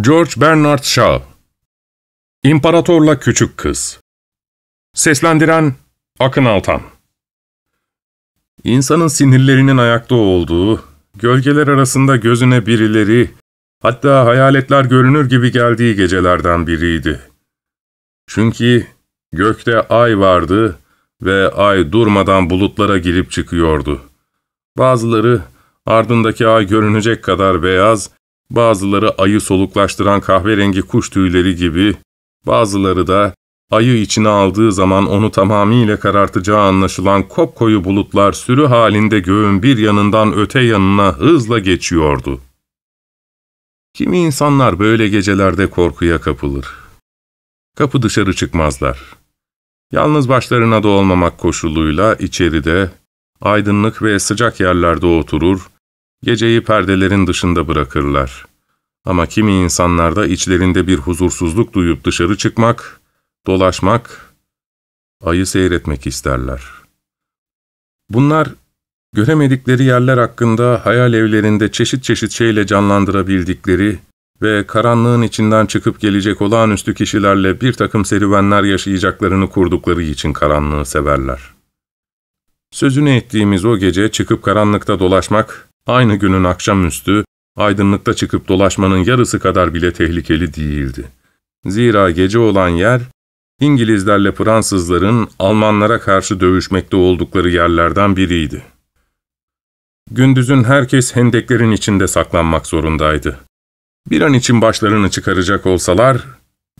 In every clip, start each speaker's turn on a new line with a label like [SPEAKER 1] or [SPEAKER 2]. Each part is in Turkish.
[SPEAKER 1] George Bernard Shaw İmparatorla Küçük Kız Seslendiren Akın Altan İnsanın sinirlerinin ayakta olduğu, gölgeler arasında gözüne birileri, hatta hayaletler görünür gibi geldiği gecelerden biriydi. Çünkü gökte ay vardı ve ay durmadan bulutlara girip çıkıyordu. Bazıları ardındaki ay görünecek kadar beyaz, bazıları ayı soluklaştıran kahverengi kuş tüyleri gibi, bazıları da ayı içine aldığı zaman onu tamamıyla karartacağı anlaşılan kopkoyu bulutlar sürü halinde göğün bir yanından öte yanına hızla geçiyordu. Kimi insanlar böyle gecelerde korkuya kapılır. Kapı dışarı çıkmazlar. Yalnız başlarına da olmamak koşuluyla içeride, aydınlık ve sıcak yerlerde oturur, geceyi perdelerin dışında bırakırlar. Ama kimi insanlar da içlerinde bir huzursuzluk duyup dışarı çıkmak, dolaşmak, ayı seyretmek isterler. Bunlar, göremedikleri yerler hakkında hayal evlerinde çeşit çeşit şeyle canlandırabildikleri ve karanlığın içinden çıkıp gelecek olağanüstü kişilerle bir takım serüvenler yaşayacaklarını kurdukları için karanlığı severler. Sözünü ettiğimiz o gece çıkıp karanlıkta dolaşmak, aynı günün akşamüstü, aydınlıkta çıkıp dolaşmanın yarısı kadar bile tehlikeli değildi. Zira gece olan yer, İngilizlerle Fransızların Almanlara karşı dövüşmekte oldukları yerlerden biriydi. Gündüzün herkes hendeklerin içinde saklanmak zorundaydı. Bir an için başlarını çıkaracak olsalar,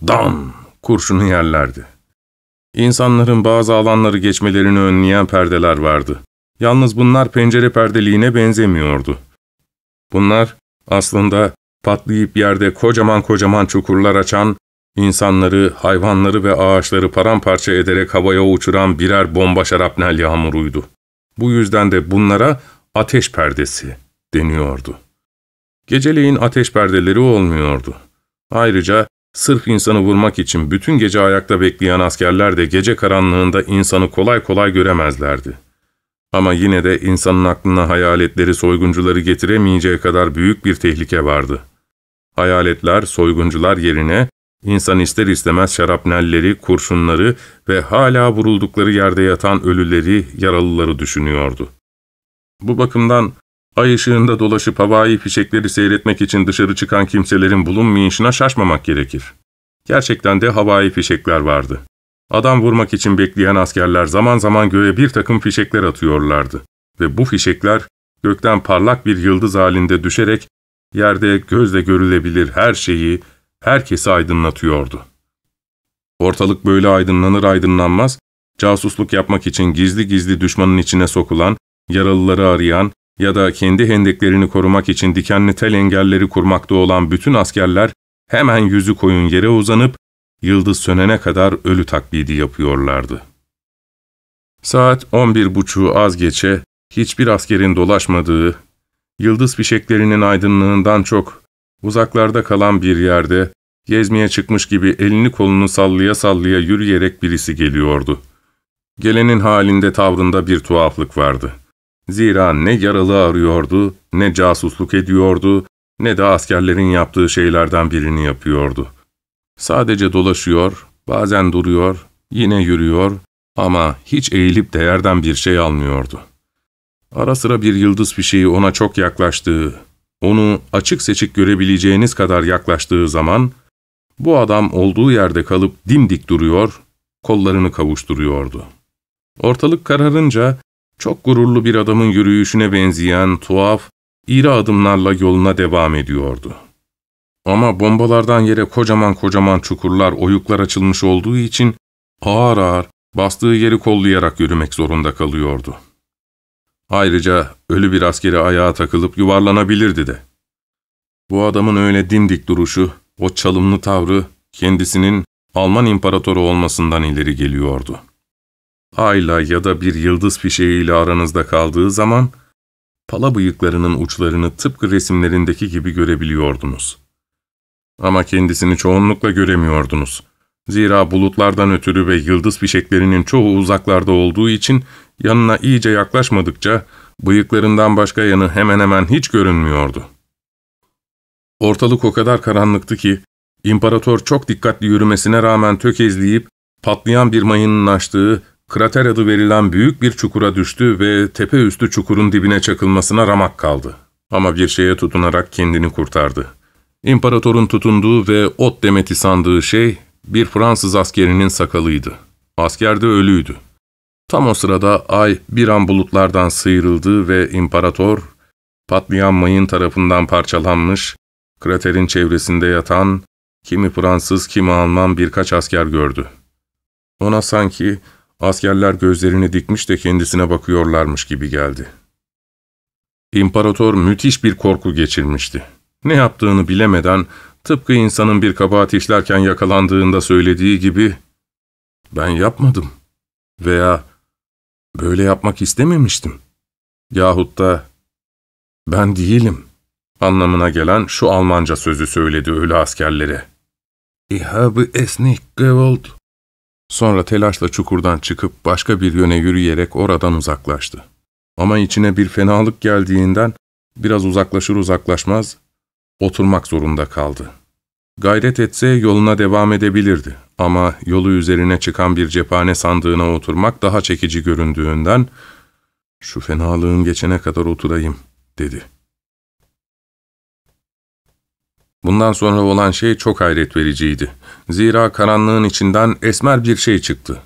[SPEAKER 1] dan kurşunu yerlerdi. İnsanların bazı alanları geçmelerini önleyen perdeler vardı. Yalnız bunlar pencere perdeliğine benzemiyordu. Bunlar aslında patlayıp yerde kocaman kocaman çukurlar açan, insanları, hayvanları ve ağaçları paramparça ederek havaya uçuran birer bomba şarapnel yağmuruydu. Bu yüzden de bunlara ateş perdesi deniyordu. Geceleyin ateş perdeleri olmuyordu. Ayrıca sırf insanı vurmak için bütün gece ayakta bekleyen askerler de gece karanlığında insanı kolay kolay göremezlerdi. Ama yine de insanın aklına hayaletleri soyguncuları getiremeyeceği kadar büyük bir tehlike vardı. Hayaletler soyguncular yerine insan ister istemez şarapnelleri, kurşunları ve hala vuruldukları yerde yatan ölüleri, yaralıları düşünüyordu. Bu bakımdan ay ışığında dolaşıp havai fişekleri seyretmek için dışarı çıkan kimselerin bulunmayışına şaşmamak gerekir. Gerçekten de havai fişekler vardı. Adam vurmak için bekleyen askerler zaman zaman göğe bir takım fişekler atıyorlardı. Ve bu fişekler gökten parlak bir yıldız halinde düşerek yerde gözle görülebilir her şeyi, herkesi aydınlatıyordu. Ortalık böyle aydınlanır aydınlanmaz, casusluk yapmak için gizli gizli düşmanın içine sokulan, yaralıları arayan ya da kendi hendeklerini korumak için dikenli tel engelleri kurmakta olan bütün askerler hemen yüzü koyun yere uzanıp yıldız sönene kadar ölü taklidi yapıyorlardı. Saat on bir buçuğu az geçe, hiçbir askerin dolaşmadığı, yıldız fişeklerinin aydınlığından çok uzaklarda kalan bir yerde, gezmeye çıkmış gibi elini kolunu sallaya sallaya yürüyerek birisi geliyordu. Gelenin halinde tavrında bir tuhaflık vardı. Zira ne yaralı arıyordu, ne casusluk ediyordu, ne de askerlerin yaptığı şeylerden birini yapıyordu. Sadece dolaşıyor, bazen duruyor, yine yürüyor ama hiç eğilip değerden bir şey almıyordu. Ara sıra bir yıldız fişeği ona çok yaklaştığı, onu açık seçik görebileceğiniz kadar yaklaştığı zaman, bu adam olduğu yerde kalıp dimdik duruyor, kollarını kavuşturuyordu. Ortalık kararınca, çok gururlu bir adamın yürüyüşüne benzeyen tuhaf, iri adımlarla yoluna devam ediyordu. Ama bombalardan yere kocaman kocaman çukurlar, oyuklar açılmış olduğu için ağır ağır bastığı yeri kollayarak yürümek zorunda kalıyordu. Ayrıca ölü bir askeri ayağa takılıp yuvarlanabilirdi de. Bu adamın öyle dimdik duruşu, o çalımlı tavrı kendisinin Alman imparatoru olmasından ileri geliyordu. Ayla ya da bir yıldız fişeğiyle aranızda kaldığı zaman, pala bıyıklarının uçlarını tıpkı resimlerindeki gibi görebiliyordunuz. Ama kendisini çoğunlukla göremiyordunuz. Zira bulutlardan ötürü ve yıldız fişeklerinin çoğu uzaklarda olduğu için yanına iyice yaklaşmadıkça bıyıklarından başka yanı hemen hemen hiç görünmüyordu. Ortalık o kadar karanlıktı ki, imparator çok dikkatli yürümesine rağmen tökezleyip, patlayan bir mayının açtığı, krater adı verilen büyük bir çukura düştü ve tepe üstü çukurun dibine çakılmasına ramak kaldı. Ama bir şeye tutunarak kendini kurtardı. İmparatorun tutunduğu ve ot demeti sandığı şey, bir Fransız askerinin sakalıydı. Asker de ölüydü. Tam o sırada ay bir an bulutlardan sıyrıldı ve imparator, patlayan mayın tarafından parçalanmış, kraterin çevresinde yatan, kimi Fransız kimi Alman birkaç asker gördü. Ona sanki askerler gözlerini dikmiş de kendisine bakıyorlarmış gibi geldi. İmparator müthiş bir korku geçirmişti. Ne yaptığını bilemeden, tıpkı insanın bir kabahat işlerken yakalandığında söylediği gibi, ''Ben yapmadım.'' veya ''Böyle yapmak istememiştim.'' yahut da ''Ben değilim.'' anlamına gelen şu Almanca sözü söyledi ölü askerlere. ''Ich habe es nicht gewollt.'' Sonra telaşla çukurdan çıkıp başka bir yöne yürüyerek oradan uzaklaştı. Ama içine bir fenalık geldiğinden biraz uzaklaşır uzaklaşmaz oturmak zorunda kaldı. Gayret etse yoluna devam edebilirdi ama yolu üzerine çıkan bir cephane sandığına oturmak daha çekici göründüğünden ''Şu fenalığın geçene kadar oturayım.'' dedi. Bundan sonra olan şey çok hayret vericiydi. Zira karanlığın içinden esmer bir şey çıktı.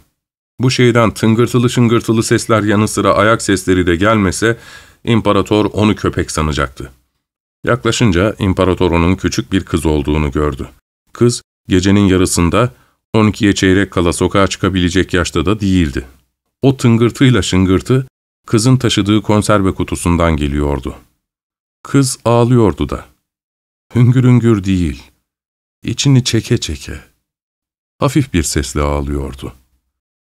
[SPEAKER 1] Bu şeyden tıngırtılı şıngırtılı sesler yanı sıra ayak sesleri de gelmese, imparator onu köpek sanacaktı. Yaklaşınca imparator onun küçük bir kız olduğunu gördü. Kız, gecenin yarısında 12'ye çeyrek kala sokağa çıkabilecek yaşta da değildi. O tıngırtıyla şıngırtı, kızın taşıdığı konserve kutusundan geliyordu. Kız ağlıyordu da. Hüngür hüngür değil, içini çeke çeke. Hafif bir sesle ağlıyordu.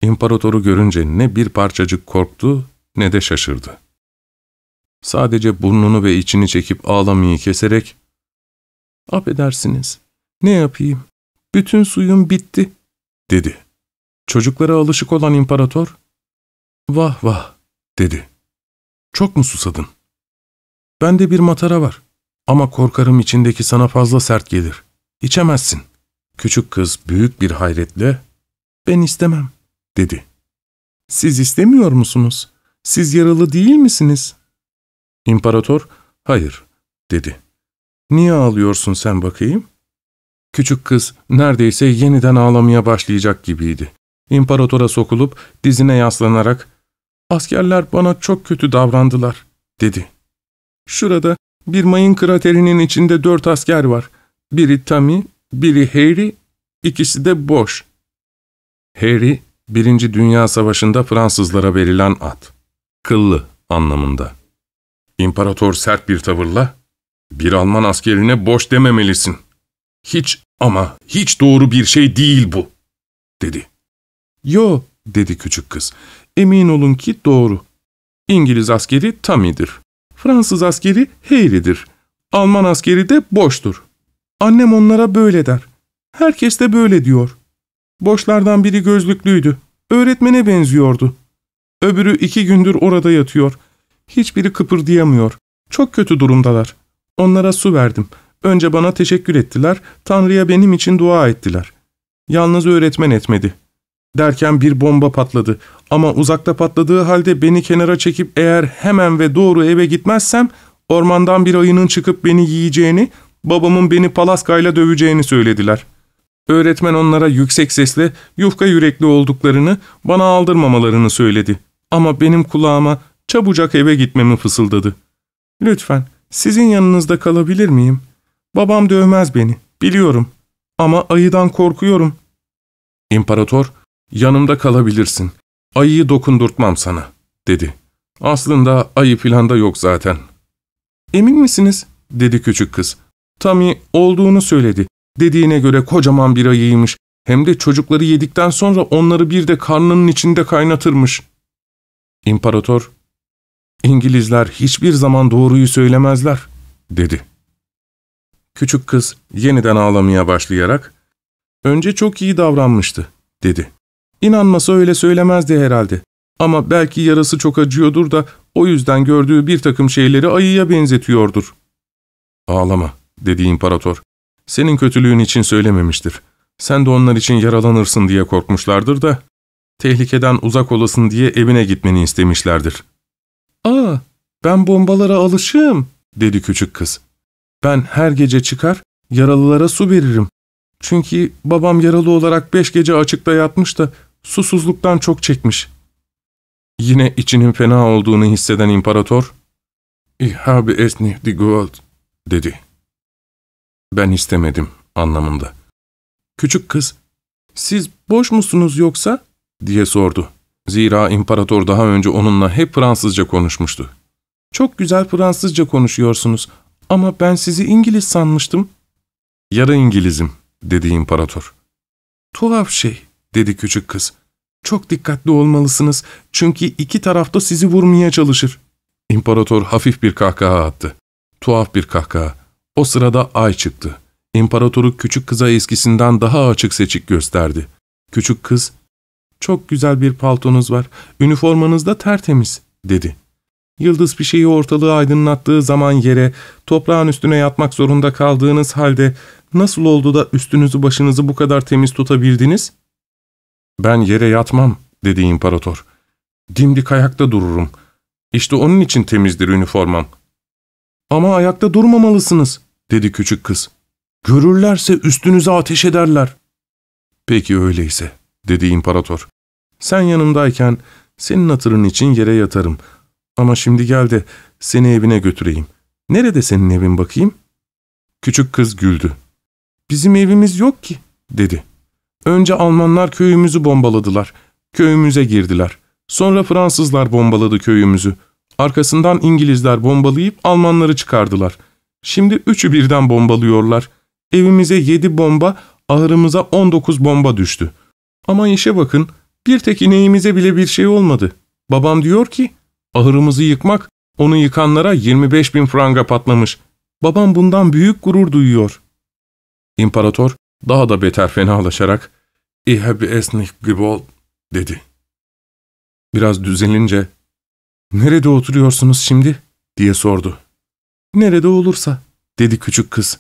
[SPEAKER 1] İmparatoru görünce ne bir parçacık korktu ne de şaşırdı. Sadece burnunu ve içini çekip ağlamayı keserek ''Affedersiniz, ne yapayım? Bütün suyum bitti.'' dedi. Çocuklara alışık olan imparator ''Vah vah'' dedi. ''Çok mu susadın? Bende bir matara var ama korkarım içindeki sana fazla sert gelir. İçemezsin.'' Küçük kız büyük bir hayretle ''Ben istemem.'' dedi. ''Siz istemiyor musunuz? Siz yaralı değil misiniz?'' İmparator, hayır, dedi. Niye ağlıyorsun sen bakayım? Küçük kız neredeyse yeniden ağlamaya başlayacak gibiydi. İmparatora sokulup dizine yaslanarak, askerler bana çok kötü davrandılar, dedi. Şurada bir mayın kraterinin içinde dört asker var. Biri Tami, biri Harry, ikisi de boş. Harry, Birinci Dünya Savaşı'nda Fransızlara verilen at. Kıllı anlamında. İmparator sert bir tavırla, ''Bir Alman askerine boş dememelisin. Hiç ama hiç doğru bir şey değil bu.'' dedi. ''Yo'' dedi küçük kız. ''Emin olun ki doğru. İngiliz askeri Tammy'dir. Fransız askeri Harry'dir. Alman askeri de boştur. Annem onlara böyle der. Herkes de böyle diyor. Boşlardan biri gözlüklüydü. Öğretmene benziyordu. Öbürü iki gündür orada yatıyor. Hiçbiri kıpırdayamıyor. Çok kötü durumdalar. Onlara su verdim. Önce bana teşekkür ettiler, Tanrı'ya benim için dua ettiler. Yalnız öğretmen etmedi. Derken bir bomba patladı ama uzakta patladığı halde beni kenara çekip eğer hemen ve doğru eve gitmezsem ormandan bir ayının çıkıp beni yiyeceğini, babamın beni palaskayla döveceğini söylediler. Öğretmen onlara yüksek sesle yufka yürekli olduklarını, bana aldırmamalarını söyledi. Ama benim kulağıma çabucak eve gitmemi fısıldadı. Lütfen sizin yanınızda kalabilir miyim? Babam dövmez beni, biliyorum. Ama ayıdan korkuyorum. İmparator, yanımda kalabilirsin. Ayıyı dokundurtmam sana, dedi. Aslında ayı planda yok zaten. Emin misiniz? dedi küçük kız. Tami olduğunu söyledi. Dediğine göre kocaman bir ayıymış. Hem de çocukları yedikten sonra onları bir de karnının içinde kaynatırmış. İmparator, İngilizler hiçbir zaman doğruyu söylemezler, dedi. Küçük kız yeniden ağlamaya başlayarak, önce çok iyi davranmıştı, dedi. İnanmasa öyle söylemezdi herhalde. Ama belki yarası çok acıyordur da o yüzden gördüğü bir takım şeyleri ayıya benzetiyordur. Ağlama, dedi imparator. Senin kötülüğün için söylememiştir. Sen de onlar için yaralanırsın diye korkmuşlardır da, tehlikeden uzak olasın diye evine gitmeni istemişlerdir. ''Aa, ben bombalara alışığım.'' dedi küçük kız. ''Ben her gece çıkar, yaralılara su veririm. Çünkü babam yaralı olarak beş gece açıkta yatmış da susuzluktan çok çekmiş.'' Yine içinin fena olduğunu hisseden imparator, ''Ich habe es nicht gewollt.'' dedi. Ben istemedim anlamında. Küçük kız, ''Siz boş musunuz yoksa?'' diye sordu. Zira imparator daha önce onunla hep Fransızca konuşmuştu. ''Çok güzel Fransızca konuşuyorsunuz ama ben sizi İngiliz sanmıştım.'' ''Yarı İngilizim.'' dedi imparator. ''Tuhaf şey.'' dedi küçük kız. ''Çok dikkatli olmalısınız çünkü iki tarafta sizi vurmaya çalışır.'' İmparator hafif bir kahkaha attı. Tuhaf bir kahkaha. O sırada ay çıktı. İmparatoru küçük kıza eskisinden daha açık seçik gösterdi. Küçük kız, ''Çok güzel bir paltonuz var, üniformanız da tertemiz.'' dedi. Yıldız bir şeyi ortalığı aydınlattığı zaman yere, toprağın üstüne yatmak zorunda kaldığınız halde nasıl oldu da üstünüzü başınızı bu kadar temiz tutabildiniz? ''Ben yere yatmam.'' dedi imparator. ''Dimdik ayakta dururum. İşte onun için temizdir üniformam.'' ''Ama ayakta durmamalısınız.'' dedi küçük kız. ''Görürlerse üstünüze ateş ederler.'' ''Peki öyleyse.'' dedi imparator. ''Sen yanımdayken senin hatırın için yere yatarım. Ama şimdi gel de seni evine götüreyim. Nerede senin evin bakayım?'' Küçük kız güldü. ''Bizim evimiz yok ki.'' dedi. ''Önce Almanlar köyümüzü bombaladılar. Köyümüze girdiler. Sonra Fransızlar bombaladı köyümüzü. Arkasından İngilizler bombalayıp Almanları çıkardılar. Şimdi üçü birden bombalıyorlar. Evimize yedi bomba, ahırımıza on dokuz bomba düştü. Ama işe bakın, bir tek ineğimize bile bir şey olmadı. Babam diyor ki, ahırımızı yıkmak, onu yıkanlara 25 bin franga patlamış. Babam bundan büyük gurur duyuyor. İmparator daha da beter fenalaşarak, ''Ich habe es nicht gewollt'' dedi. Biraz düzelince, ''Nerede oturuyorsunuz şimdi?'' diye sordu. ''Nerede olursa'' dedi küçük kız.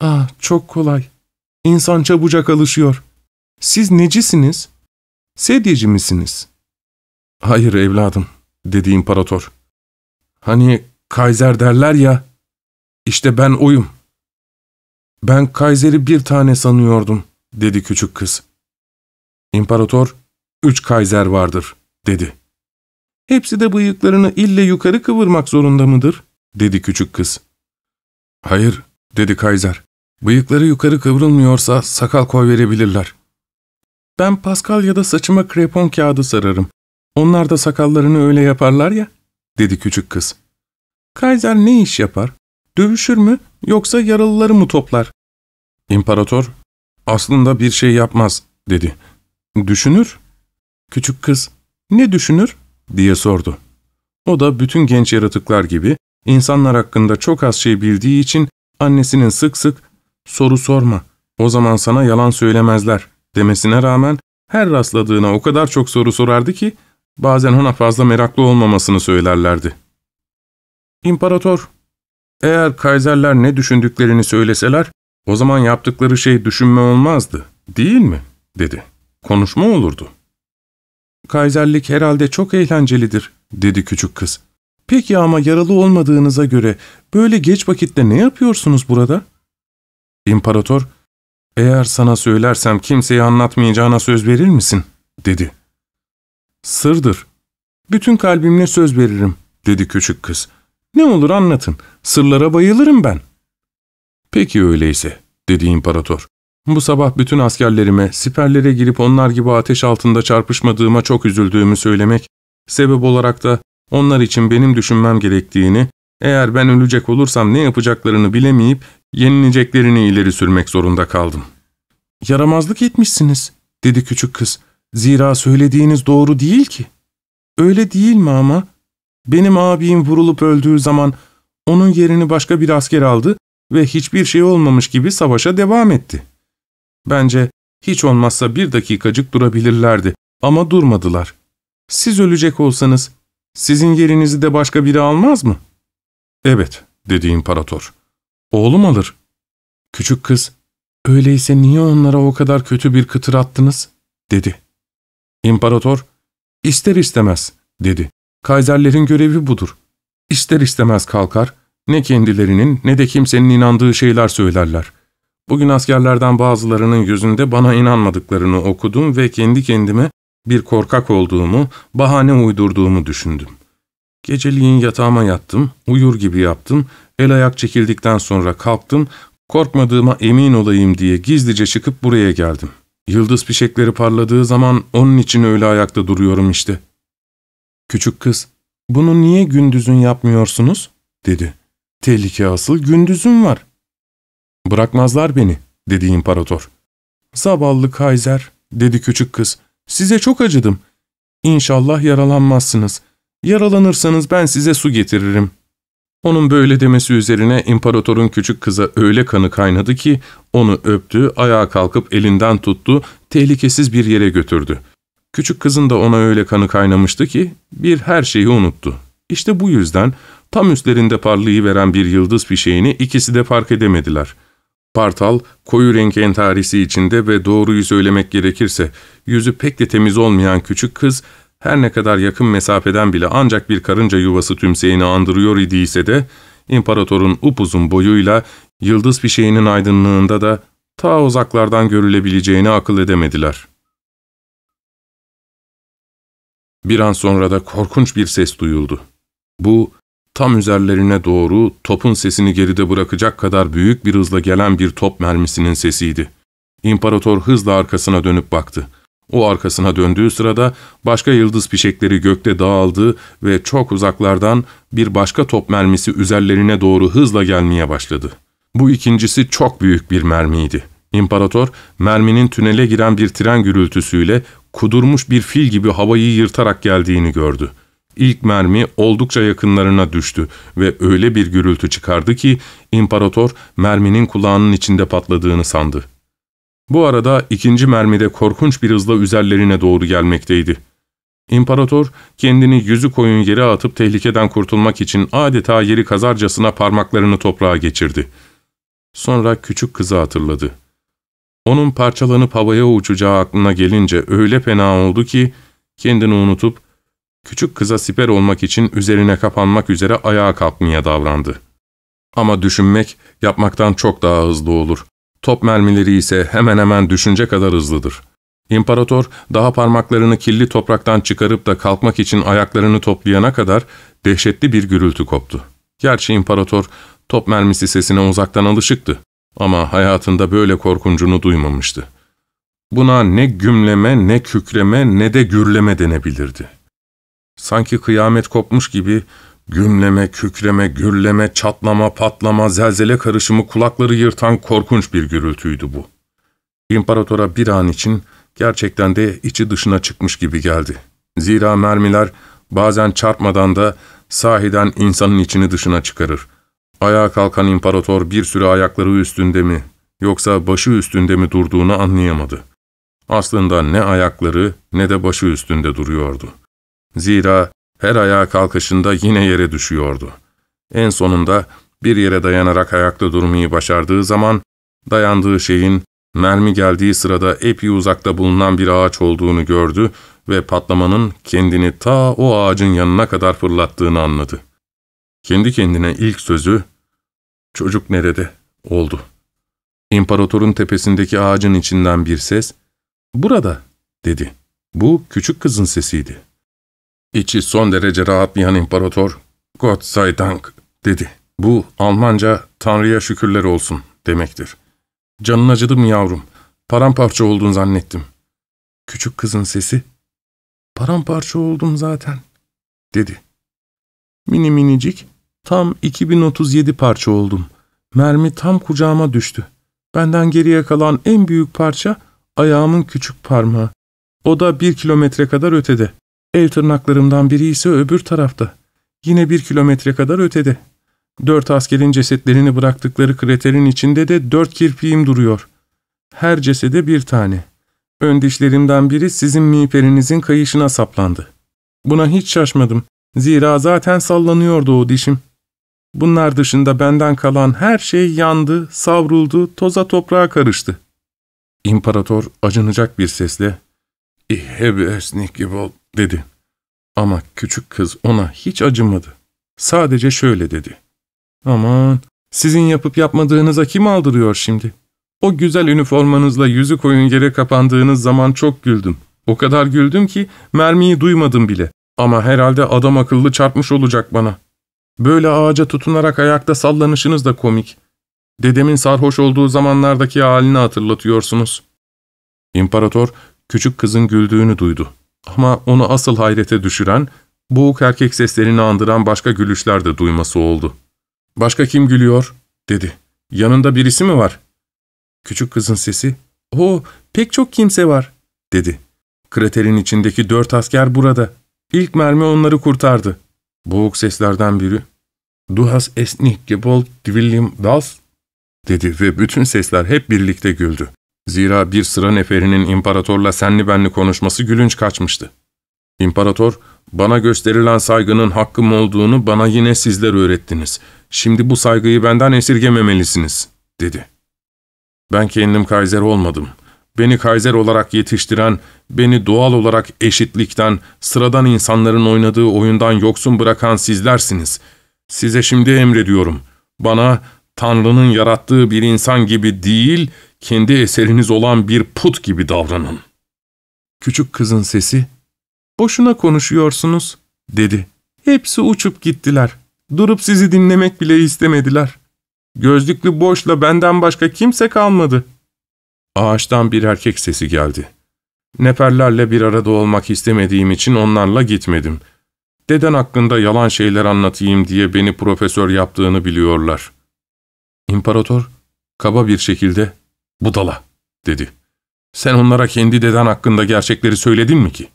[SPEAKER 1] ''Ah çok kolay. İnsan çabucak alışıyor. Siz necisiniz? Sedyeci misiniz?'' ''Hayır evladım'' dedi imparator. ''Hani Kaiser derler ya, işte ben oyum.'' ''Ben Kaiser'i bir tane sanıyordum'' dedi küçük kız. İmparator, ''Üç Kaiser vardır'' dedi. ''Hepsi de bıyıklarını ille yukarı kıvırmak zorunda mıdır?'' dedi küçük kız. ''Hayır'' dedi Kaiser. ''Bıyıkları yukarı kıvrılmıyorsa sakal koy verebilirler.'' ''Ben Pascal ya da saçıma krepon kağıdı sararım. Onlar da sakallarını öyle yaparlar ya.'' dedi küçük kız. ''Kaiser ne iş yapar? Dövüşür mü yoksa yaralıları mı toplar?'' İmparator, ''Aslında bir şey yapmaz.'' dedi. ''Düşünür.'' Küçük kız, ''Ne düşünür?'' diye sordu. O da bütün genç yaratıklar gibi insanlar hakkında çok az şey bildiği için annesinin sık sık ''Soru sorma, o zaman sana yalan söylemezler.'' Demesine rağmen her rastladığına o kadar çok soru sorardı ki bazen ona fazla meraklı olmamasını söylerlerdi. İmparator, eğer Kaiserler ne düşündüklerini söyleseler, o zaman yaptıkları şey düşünme olmazdı, değil mi? dedi. Konuşma olurdu. Kaiserlik herhalde çok eğlencelidir, dedi küçük kız. Peki ama yaralı olmadığınıza göre böyle geç vakitte ne yapıyorsunuz burada? İmparator, eğer sana söylersem kimseye anlatmayacağına söz verir misin? dedi. Sırdır. Bütün kalbimle söz veririm, dedi küçük kız. Ne olur anlatın, sırlara bayılırım ben. Peki öyleyse, dedi imparator. Bu sabah bütün askerlerime, siperlere girip onlar gibi ateş altında çarpışmadığıma çok üzüldüğümü söylemek, sebep olarak da onlar için benim düşünmem gerektiğini, eğer ben ölecek olursam ne yapacaklarını bilemeyip yenileceklerini ileri sürmek zorunda kaldım. ''Yaramazlık etmişsiniz.'' dedi küçük kız. ''Zira söylediğiniz doğru değil ki.'' ''Öyle değil mi ama? Benim abim vurulup öldüğü zaman onun yerini başka bir asker aldı ve hiçbir şey olmamış gibi savaşa devam etti. Bence hiç olmazsa bir dakikacık durabilirlerdi ama durmadılar. Siz ölecek olsanız sizin yerinizi de başka biri almaz mı? Evet, dedi imparator. Oğlum alır, Küçük kız, öyleyse niye onlara o kadar kötü bir kıtır attınız? dedi. İmparator, ister istemez, dedi. Kaiserlerin görevi budur. İster istemez kalkar, ne kendilerinin ne de kimsenin inandığı şeyler söylerler. Bugün askerlerden bazılarının yüzünde bana inanmadıklarını okudum ve kendi kendime bir korkak olduğumu, bahane uydurduğumu düşündüm. Geceliğin yatağıma yattım, uyur gibi yaptım, el ayak çekildikten sonra kalktım, korkmadığıma emin olayım diye gizlice çıkıp buraya geldim. Yıldız fişekleri parladığı zaman onun için öyle ayakta duruyorum işte. Küçük kız, bunu niye gündüzün yapmıyorsunuz? dedi. Tehlike asıl gündüzün var. Bırakmazlar beni, dedi imparator. Zavallı Kaiser, dedi küçük kız. Size çok acıdım. İnşallah yaralanmazsınız. Yaralanırsanız ben size su getiririm. Onun böyle demesi üzerine imparatorun küçük kıza öyle kanı kaynadı ki onu öptü, ayağa kalkıp elinden tuttu, tehlikesiz bir yere götürdü. Küçük kızın da ona öyle kanı kaynamıştı ki bir her şeyi unuttu. İşte bu yüzden tam üstlerinde parlayıveren bir yıldız fişeğini ikisi de fark edemediler. Partal, koyu renk entarisi içinde ve doğruyu söylemek gerekirse yüzü pek de temiz olmayan küçük kız, her ne kadar yakın mesafeden bile ancak bir karınca yuvası tümseyini andırıyor idiyse de, imparatorun upuzun boyuyla yıldız fişeğinin aydınlığında da ta uzaklardan görülebileceğini akıl edemediler. Bir an sonra da korkunç bir ses duyuldu. Bu, tam üzerlerine doğru topun sesini geride bırakacak kadar büyük bir hızla gelen bir top mermisinin sesiydi. İmparator hızla arkasına dönüp baktı. O arkasına döndüğü sırada başka yıldız fişekleri gökte dağıldı ve çok uzaklardan bir başka top mermisi üzerlerine doğru hızla gelmeye başladı. Bu ikincisi çok büyük bir mermiydi. İmparator, merminin tünele giren bir tren gürültüsüyle kudurmuş bir fil gibi havayı yırtarak geldiğini gördü. İlk mermi oldukça yakınlarına düştü ve öyle bir gürültü çıkardı ki imparator merminin kulağının içinde patladığını sandı. Bu arada ikinci mermi de korkunç bir hızla üzerlerine doğru gelmekteydi. İmparator kendini yüzü koyun yere atıp tehlikeden kurtulmak için adeta yeri kazarcasına parmaklarını toprağa geçirdi. Sonra küçük kızı hatırladı. Onun parçalanıp havaya uçacağı aklına gelince öyle fena oldu ki kendini unutup küçük kıza siper olmak için üzerine kapanmak üzere ayağa kalkmaya davrandı. Ama düşünmek yapmaktan çok daha hızlı olur. Top mermileri ise hemen hemen düşünce kadar hızlıdır. İmparator daha parmaklarını kirli topraktan çıkarıp da kalkmak için ayaklarını toplayana kadar dehşetli bir gürültü koptu. Gerçi imparator top mermisi sesine uzaktan alışıktı ama hayatında böyle korkuncunu duymamıştı. Buna ne gümleme, ne kükreme, ne de gürleme denebilirdi. Sanki kıyamet kopmuş gibi Gümleme, kükreme, gürleme, çatlama, patlama, zelzele karışımı kulakları yırtan korkunç bir gürültüydü bu. İmparatora bir an için gerçekten de içi dışına çıkmış gibi geldi. Zira mermiler bazen çarpmadan da sahiden insanın içini dışına çıkarır. Ayağa kalkan imparator bir süre ayakları üstünde mi yoksa başı üstünde mi durduğunu anlayamadı. Aslında ne ayakları ne de başı üstünde duruyordu. Zira her ayağa kalkışında yine yere düşüyordu. En sonunda bir yere dayanarak ayakta durmayı başardığı zaman, dayandığı şeyin mermi geldiği sırada epey uzakta bulunan bir ağaç olduğunu gördü ve patlamanın kendini ta o ağacın yanına kadar fırlattığını anladı. Kendi kendine ilk sözü, ''Çocuk nerede?'' oldu. İmparatorun tepesindeki ağacın içinden bir ses, ''Burada'' dedi. Bu küçük kızın sesiydi. İçi son derece rahatlayan imparator, ''Gott sei Dank'' dedi. Bu Almanca ''Tanrı'ya şükürler olsun'' demektir. ''Canın acıdı mı yavrum? Paramparça oldun zannettim.'' Küçük kızın sesi, ''Paramparça oldum zaten'' dedi. Mini minicik, tam 2037 parça oldum. Mermi tam kucağıma düştü. Benden geriye kalan en büyük parça ayağımın küçük parmağı. O da bir kilometre kadar ötede. El tırnaklarımdan biri ise öbür tarafta. Yine bir kilometre kadar ötede. Dört askerin cesetlerini bıraktıkları kraterin içinde de dört kirpiğim duruyor. Her cesede bir tane. Ön dişlerimden biri sizin miğferinizin kayışına saplandı. Buna hiç şaşmadım. Zira zaten sallanıyordu o dişim. Bunlar dışında benden kalan her şey yandı, savruldu, toza toprağa karıştı. İmparator acınacak bir sesle ''İhebe dedi. Ama küçük kız ona hiç acımadı. Sadece şöyle dedi. ''Aman, sizin yapıp yapmadığınıza kim aldırıyor şimdi? O güzel üniformanızla yüzü koyun yere kapandığınız zaman çok güldüm. O kadar güldüm ki mermiyi duymadım bile. Ama herhalde adam akıllı çarpmış olacak bana. Böyle ağaca tutunarak ayakta sallanışınız da komik. Dedemin sarhoş olduğu zamanlardaki halini hatırlatıyorsunuz. İmparator küçük kızın güldüğünü duydu. Ama onu asıl hayrete düşüren, boğuk erkek seslerini andıran başka gülüşler de duyması oldu. ''Başka kim gülüyor?'' dedi. ''Yanında birisi mi var?'' Küçük kızın sesi, ''Oo, pek çok kimse var.'' dedi. ''Kraterin içindeki dört asker burada. İlk mermi onları kurtardı.'' Boğuk seslerden biri, ''Du hast es nicht das?'' dedi ve bütün sesler hep birlikte güldü. Zira bir sıra neferinin imparatorla senli benli konuşması gülünç kaçmıştı. İmparator, bana gösterilen saygının hakkım olduğunu bana yine sizler öğrettiniz. Şimdi bu saygıyı benden esirgememelisiniz, dedi. Ben kendim Kaiser olmadım. Beni Kaiser olarak yetiştiren, beni doğal olarak eşitlikten, sıradan insanların oynadığı oyundan yoksun bırakan sizlersiniz. Size şimdi emrediyorum. Bana Tanrı'nın yarattığı bir insan gibi değil, kendi eseriniz olan bir put gibi davranın. Küçük kızın sesi, ''Boşuna konuşuyorsunuz.'' dedi. ''Hepsi uçup gittiler. Durup sizi dinlemek bile istemediler. Gözlüklü boşla benden başka kimse kalmadı.'' Ağaçtan bir erkek sesi geldi. Neferlerle bir arada olmak istemediğim için onlarla gitmedim. Deden hakkında yalan şeyler anlatayım diye beni profesör yaptığını biliyorlar. İmparator, kaba bir şekilde, budala, dedi. Sen onlara kendi deden hakkında gerçekleri söyledin mi ki?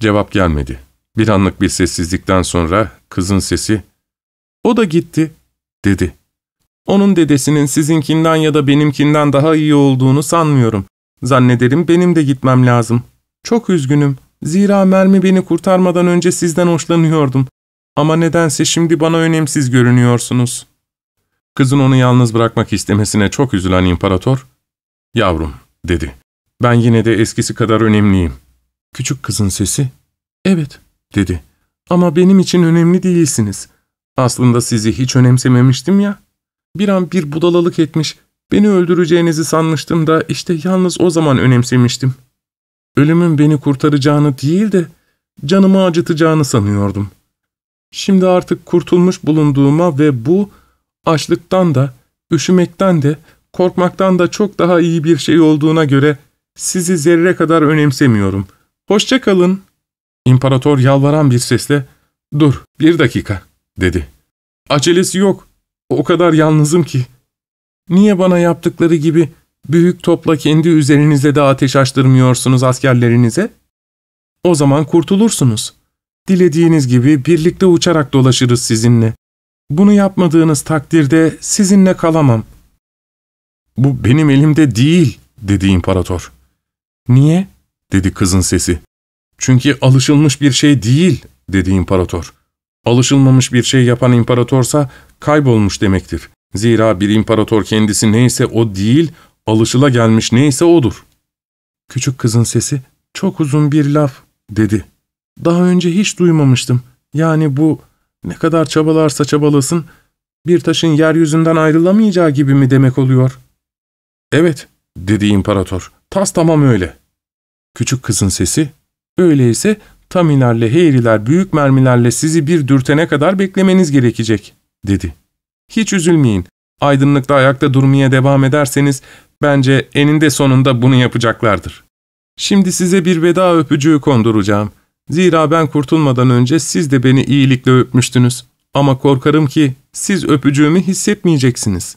[SPEAKER 1] Cevap gelmedi. Bir anlık bir sessizlikten sonra kızın sesi, o da gitti, dedi. Onun dedesinin sizinkinden ya da benimkinden daha iyi olduğunu sanmıyorum. Zannederim benim de gitmem lazım. Çok üzgünüm. Zira mermi beni kurtarmadan önce sizden hoşlanıyordum. Ama nedense şimdi bana önemsiz görünüyorsunuz. Kızın onu yalnız bırakmak istemesine çok üzülen imparator, ''Yavrum'' dedi. ''Ben yine de eskisi kadar önemliyim.'' Küçük kızın sesi, ''Evet'' dedi. ''Ama benim için önemli değilsiniz. Aslında sizi hiç önemsememiştim ya.'' Bir an bir budalalık etmiş, beni öldüreceğinizi sanmıştım da işte yalnız o zaman önemsemiştim. Ölümün beni kurtaracağını değil de canımı acıtacağını sanıyordum. Şimdi artık kurtulmuş bulunduğuma ve bu açlıktan da, üşümekten de, korkmaktan da çok daha iyi bir şey olduğuna göre sizi zerre kadar önemsemiyorum. Hoşça kalın. İmparator yalvaran bir sesle, ''Dur, bir dakika.'' dedi. ''Acelesi yok. O kadar yalnızım ki. Niye bana yaptıkları gibi büyük topla kendi üzerinize de ateş açtırmıyorsunuz askerlerinize? O zaman kurtulursunuz. Dilediğiniz gibi birlikte uçarak dolaşırız sizinle. Bunu yapmadığınız takdirde sizinle kalamam. Bu benim elimde değil, dedi imparator. Niye? dedi kızın sesi. Çünkü alışılmış bir şey değil, dedi imparator. Alışılmamış bir şey yapan imparatorsa kaybolmuş demektir. Zira bir imparator kendisi neyse o değil, alışıla gelmiş neyse odur. Küçük kızın sesi, çok uzun bir laf, dedi. Daha önce hiç duymamıştım. Yani bu ne kadar çabalarsa çabalasın, bir taşın yeryüzünden ayrılamayacağı gibi mi demek oluyor? Evet, dedi imparator. Tas tamam öyle. Küçük kızın sesi, öyleyse Tamilerle Heyriler büyük mermilerle sizi bir dürtene kadar beklemeniz gerekecek, dedi. Hiç üzülmeyin. Aydınlıkta ayakta durmaya devam ederseniz bence eninde sonunda bunu yapacaklardır. Şimdi size bir veda öpücüğü konduracağım. Zira ben kurtulmadan önce siz de beni iyilikle öpmüştünüz. Ama korkarım ki siz öpücüğümü hissetmeyeceksiniz.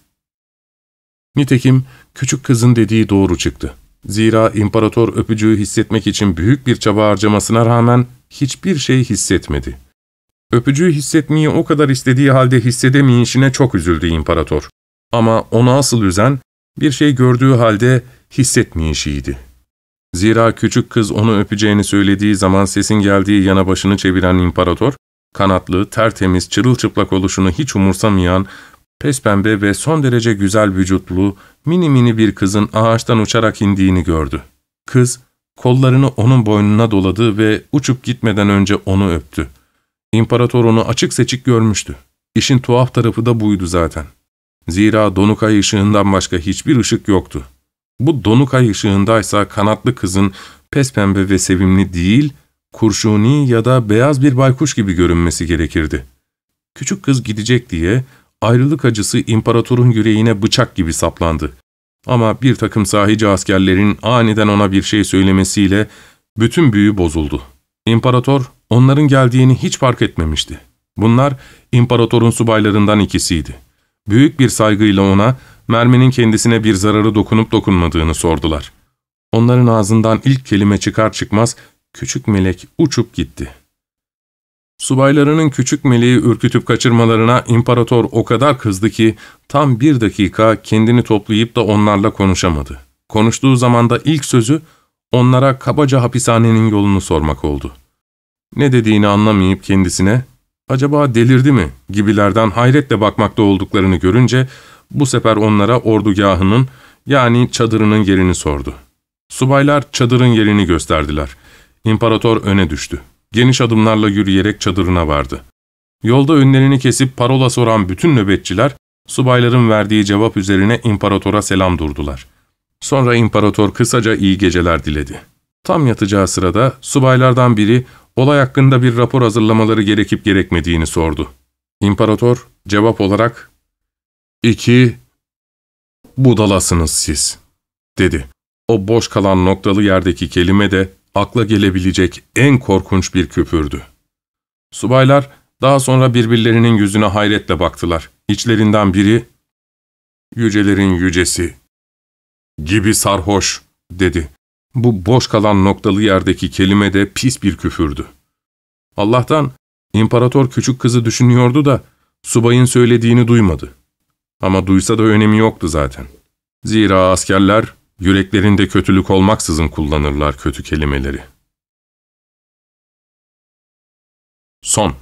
[SPEAKER 1] Nitekim küçük kızın dediği doğru çıktı. Zira imparator öpücüğü hissetmek için büyük bir çaba harcamasına rağmen hiçbir şey hissetmedi. Öpücüğü hissetmeyi o kadar istediği halde hissedemeyişine çok üzüldü imparator. Ama onu asıl üzen bir şey gördüğü halde hissetmeyişiydi. Zira küçük kız onu öpeceğini söylediği zaman sesin geldiği yana başını çeviren imparator, Kanatlı, tertemiz, çırılçıplak oluşunu hiç umursamayan, pespembe ve son derece güzel vücutlu, mini mini bir kızın ağaçtan uçarak indiğini gördü. Kız, kollarını onun boynuna doladı ve uçup gitmeden önce onu öptü. İmparator onu açık seçik görmüştü. İşin tuhaf tarafı da buydu zaten. Zira donuk ay ışığından başka hiçbir ışık yoktu. Bu donuk ay ışığındaysa kanatlı kızın pespembe ve sevimli değil, kurşuni ya da beyaz bir baykuş gibi görünmesi gerekirdi. Küçük kız gidecek diye ayrılık acısı imparatorun yüreğine bıçak gibi saplandı. Ama bir takım sahici askerlerin aniden ona bir şey söylemesiyle bütün büyü bozuldu. İmparator onların geldiğini hiç fark etmemişti. Bunlar imparatorun subaylarından ikisiydi. Büyük bir saygıyla ona merminin kendisine bir zararı dokunup dokunmadığını sordular. Onların ağzından ilk kelime çıkar çıkmaz küçük melek uçup gitti. Subaylarının küçük meleği ürkütüp kaçırmalarına imparator o kadar kızdı ki tam bir dakika kendini toplayıp da onlarla konuşamadı. Konuştuğu zaman da ilk sözü onlara kabaca hapishanenin yolunu sormak oldu. Ne dediğini anlamayıp kendisine acaba delirdi mi gibilerden hayretle bakmakta olduklarını görünce bu sefer onlara ordugahının yani çadırının yerini sordu. Subaylar çadırın yerini gösterdiler. İmparator öne düştü. Geniş adımlarla yürüyerek çadırına vardı. Yolda önlerini kesip parola soran bütün nöbetçiler, subayların verdiği cevap üzerine imparatora selam durdular. Sonra imparator kısaca iyi geceler diledi. Tam yatacağı sırada subaylardan biri olay hakkında bir rapor hazırlamaları gerekip gerekmediğini sordu. İmparator cevap olarak ''İki, budalasınız siz.'' dedi. O boş kalan noktalı yerdeki kelime de akla gelebilecek en korkunç bir küfürdü. Subaylar daha sonra birbirlerinin yüzüne hayretle baktılar. İçlerinden biri, ''Yücelerin yücesi, gibi sarhoş.'' dedi. Bu boş kalan noktalı yerdeki kelime de pis bir küfürdü. Allah'tan imparator küçük kızı düşünüyordu da subayın söylediğini duymadı. Ama duysa da önemi yoktu zaten. Zira askerler yüreklerinde kötülük olmaksızın kullanırlar kötü kelimeleri. Son